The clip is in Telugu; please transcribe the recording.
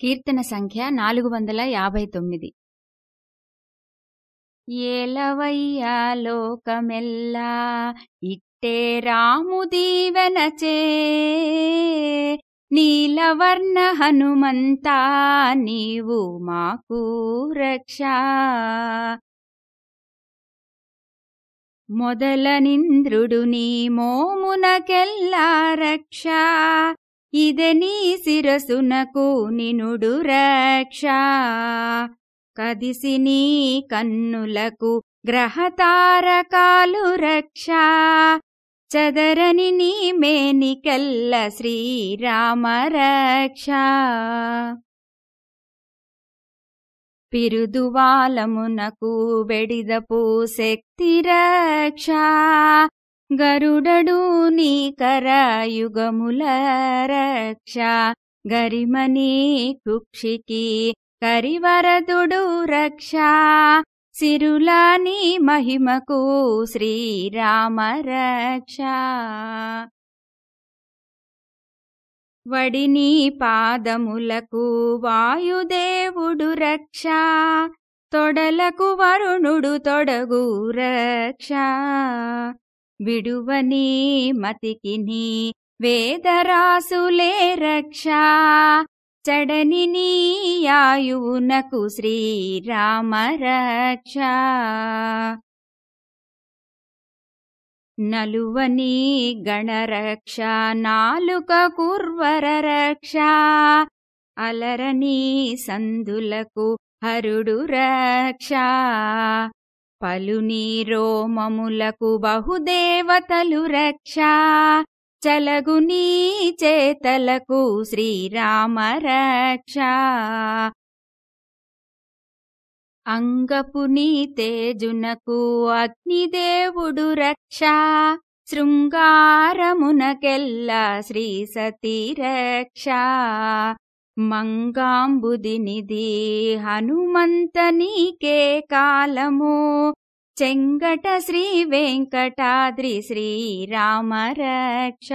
కీర్తన సంఖ్య నాలుగు వందల యాభై తొమ్మిది. ఏలవయ్యా లోకమెల్లా ఇట్టే రాము దీవెనచే నీలవర్ణ హనుమంతా నీవు మాకు రక్ష. మొదలనింద్రుడు నీ మోమునకెల్లా రక్ష. ఇదే నీ శిరసునకు నినుడు రక్ష. కదిసి నీ కన్నులకు గ్రహతారకాలు రక్ష. చదరని నీ మేనికల్ల శ్రీరామ రక్ష. పిరుదువాలమునకు బెడిదపు శక్తి రక్ష. గరుడడు నీ కరాయుగముల రక్ష గరిమని కుక్షికి కరివరదుడు రక్ష. సిరులాని మహిమకు శ్రీరామ రక్ష. వడిని పాదములకు వాయుదేవుడు రక్ష. తొడలకు వరుణుడు తొడగు రక్ష. విడువని మతికిని వేదరాసులే రక్ష. చడని నీయాయువునకు శ్రీరామ రక్ష. నలువని గణరక్ష నాలుక కుర్వర రక్ష. అలరని సందులకు హరుడు రక్ష. పలునీరోమములకు బహుదేవతలు రక్ష. చలగునీ చేతలకు శ్రీరామ రక్ష. అంగపునీ తేజునకు అగ్నిదేవుడు రక్ష. శృంగారమునకెల్లా శ్రీ సతీ రక్ష. మంగాంబుదినిది హనుమంతనీకే కాలము. చెంగట శ్రీ వెంకటాద్రి శ్రీరామ రక్ష